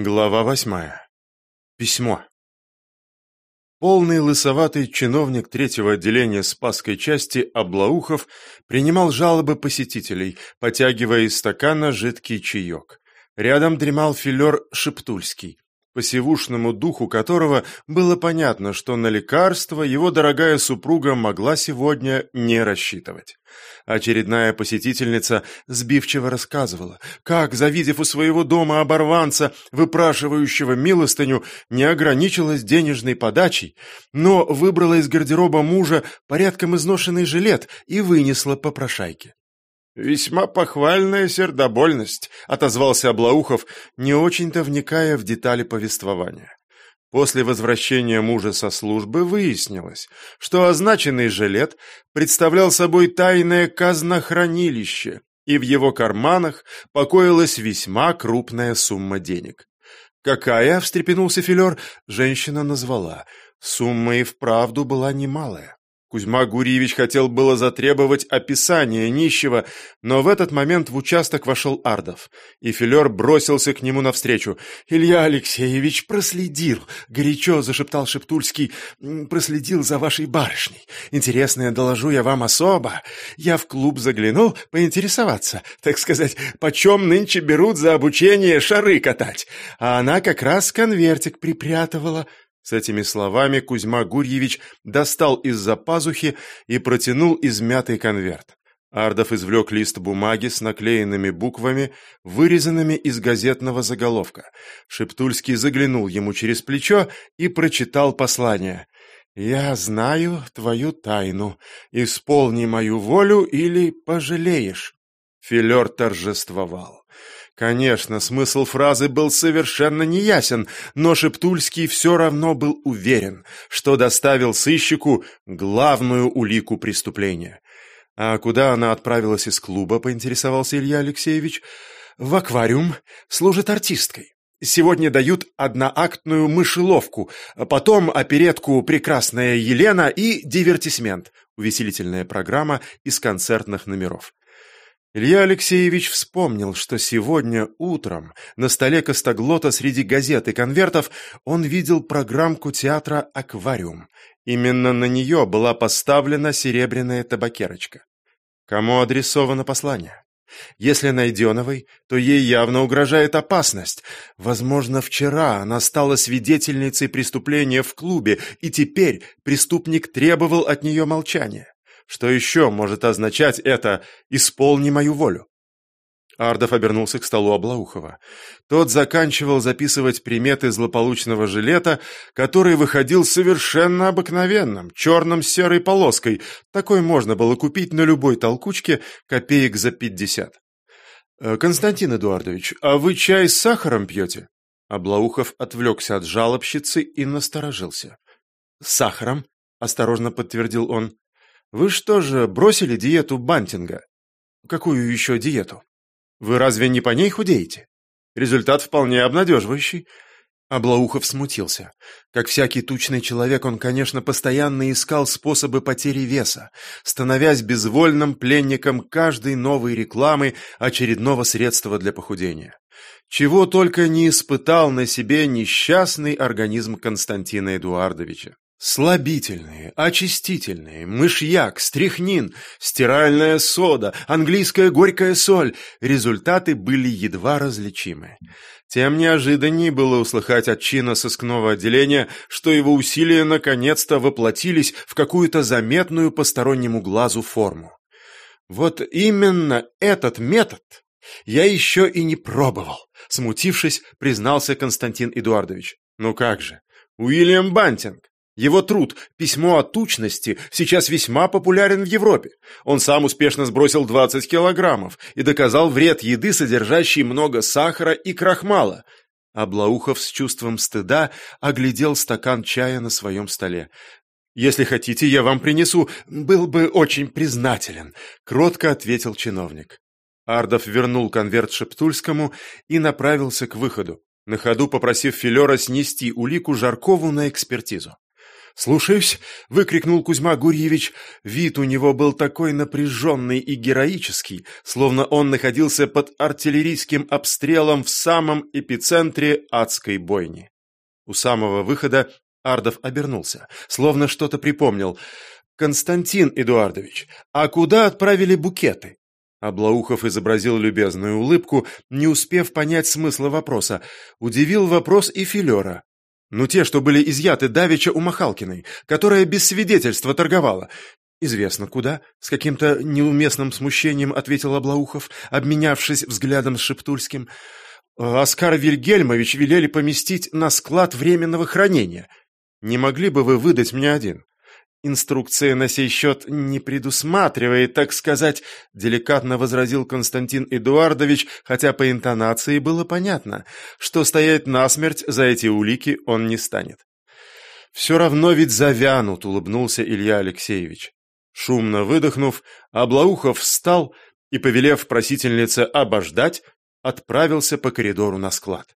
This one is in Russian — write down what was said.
Глава восьмая. Письмо. Полный лысоватый чиновник третьего отделения Спасской части Облаухов принимал жалобы посетителей, потягивая из стакана жидкий чаек. Рядом дремал филер Шептульский, по сивушному духу которого было понятно, что на лекарство его дорогая супруга могла сегодня не рассчитывать. Очередная посетительница сбивчиво рассказывала, как, завидев у своего дома оборванца, выпрашивающего милостыню, не ограничилась денежной подачей, но выбрала из гардероба мужа порядком изношенный жилет и вынесла попрошайке. «Весьма похвальная сердобольность», — отозвался Облаухов, не очень-то вникая в детали повествования. После возвращения мужа со службы выяснилось, что означенный жилет представлял собой тайное казнохранилище, и в его карманах покоилась весьма крупная сумма денег. «Какая?» — встрепенулся Филер. Женщина назвала. Сумма и вправду была немалая. Кузьма Гурьевич хотел было затребовать описание нищего, но в этот момент в участок вошел Ардов, и Филер бросился к нему навстречу. «Илья Алексеевич проследил», — горячо зашептал Шептульский, — «проследил за вашей барышней. Интересное доложу я вам особо. Я в клуб заглянул поинтересоваться, так сказать, почем нынче берут за обучение шары катать, а она как раз конвертик припрятывала». С этими словами Кузьма Гурьевич достал из-за пазухи и протянул измятый конверт. Ардов извлек лист бумаги с наклеенными буквами, вырезанными из газетного заголовка. Шептульский заглянул ему через плечо и прочитал послание. «Я знаю твою тайну. Исполни мою волю или пожалеешь». Филер торжествовал. Конечно, смысл фразы был совершенно неясен, но Шептульский все равно был уверен, что доставил сыщику главную улику преступления. А куда она отправилась из клуба, поинтересовался Илья Алексеевич. В аквариум служит артисткой. Сегодня дают одноактную мышеловку, потом оперетку «Прекрасная Елена» и «Дивертисмент» — увеселительная программа из концертных номеров. Илья Алексеевич вспомнил, что сегодня утром на столе Костоглота среди газет и конвертов он видел программку театра «Аквариум». Именно на нее была поставлена серебряная табакерочка. Кому адресовано послание? Если Найденовой, то ей явно угрожает опасность. Возможно, вчера она стала свидетельницей преступления в клубе, и теперь преступник требовал от нее молчания. Что еще может означать это «исполни мою волю»? Ардов обернулся к столу Облаухова. Тот заканчивал записывать приметы злополучного жилета, который выходил совершенно обыкновенным, черным с серой полоской. Такой можно было купить на любой толкучке копеек за пятьдесят. «Э, «Константин Эдуардович, а вы чай с сахаром пьете?» Облаухов отвлекся от жалобщицы и насторожился. «С сахаром?» — осторожно подтвердил он. Вы что же, бросили диету бантинга? Какую еще диету? Вы разве не по ней худеете? Результат вполне обнадеживающий. Облаухов смутился. Как всякий тучный человек, он, конечно, постоянно искал способы потери веса, становясь безвольным пленником каждой новой рекламы очередного средства для похудения. Чего только не испытал на себе несчастный организм Константина Эдуардовича. Слабительные, очистительные, мышьяк, стряхнин, стиральная сода, английская горькая соль. Результаты были едва различимы. Тем неожиданнее было услыхать от чина сыскного отделения, что его усилия наконец-то воплотились в какую-то заметную постороннему глазу форму. Вот именно этот метод я еще и не пробовал, смутившись, признался Константин Эдуардович. Ну как же, Уильям Бантинг, его труд «Письмо о тучности» сейчас весьма популярен в Европе. Он сам успешно сбросил 20 килограммов и доказал вред еды, содержащей много сахара и крахмала. Облаухов с чувством стыда оглядел стакан чая на своем столе. «Если хотите, я вам принесу. Был бы очень признателен», — кротко ответил чиновник. Ардов вернул конверт Шептульскому и направился к выходу, на ходу попросив Филера снести улику Жаркову на экспертизу. «Слушаюсь!» — выкрикнул Кузьма Гурьевич. Вид у него был такой напряженный и героический, словно он находился под артиллерийским обстрелом в самом эпицентре адской бойни. У самого выхода Ардов обернулся, словно что-то припомнил. «Константин Эдуардович, а куда отправили букеты?» Облаухов изобразил любезную улыбку, не успев понять смысла вопроса. Удивил вопрос и Филера. Ну, те, что были изъяты давеча у Махалкиной, которая без свидетельства торговала. «Известно куда», — с каким-то неуместным смущением ответил Облаухов, обменявшись взглядом с Шептульским. «Оскар Вильгельмович велели поместить на склад временного хранения. Не могли бы вы выдать мне один?» «Инструкция на сей счет не предусматривает, так сказать», — деликатно возразил Константин Эдуардович, хотя по интонации было понятно, что стоять насмерть за эти улики он не станет. «Все равно ведь завянут», — улыбнулся Илья Алексеевич. Шумно выдохнув, Облаухов встал и, повелев просительнице обождать, отправился по коридору на склад.